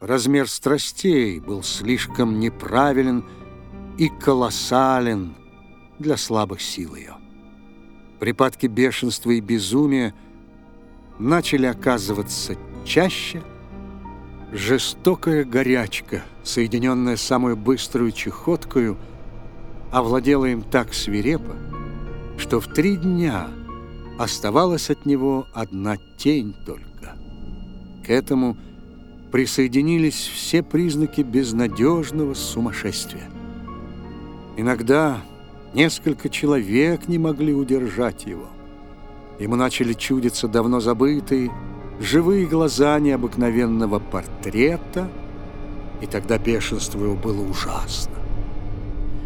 Размер страстей был слишком неправилен и колоссален для слабых сил ее. Припадки бешенства и безумия начали оказываться чаще, жестокая горячка, соединенная с самой быстрой чехоткою, овладела им так свирепо, что в три дня оставалась от него одна тень только. К этому присоединились все признаки безнадежного сумасшествия. Иногда несколько человек не могли удержать его. Ему начали чудиться давно забытые, живые глаза необыкновенного портрета, и тогда бешенство его было ужасно.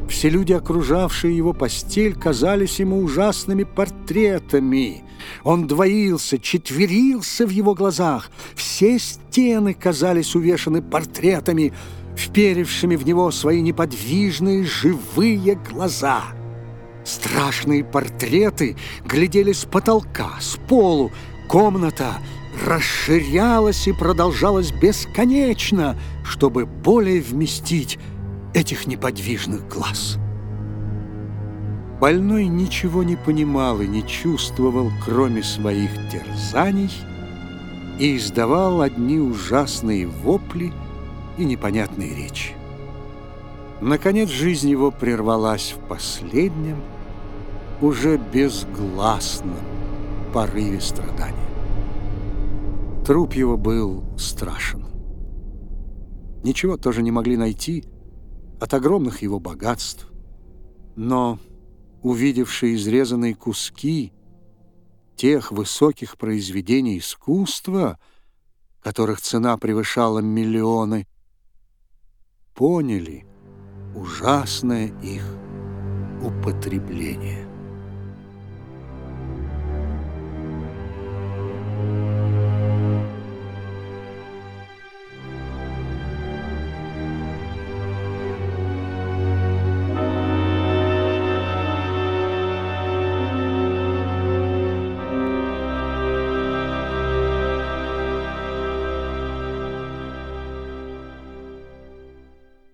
Все люди, окружавшие его постель, казались ему ужасными портретами. Он двоился, четверился в его глазах. Все стены казались увешаны портретами, вперевшими в него свои неподвижные живые глаза. Страшные портреты глядели с потолка, с полу. Комната расширялась и продолжалась бесконечно, чтобы более вместить этих неподвижных глаз. Больной ничего не понимал и не чувствовал, кроме своих терзаний, и издавал одни ужасные вопли и непонятные речи. Наконец жизнь его прервалась в последнем, уже безгласном порыве страдания. Труп его был страшен. Ничего тоже не могли найти, от огромных его богатств. Но, увидевшие изрезанные куски тех высоких произведений искусства, которых цена превышала миллионы, поняли ужасное их употребление.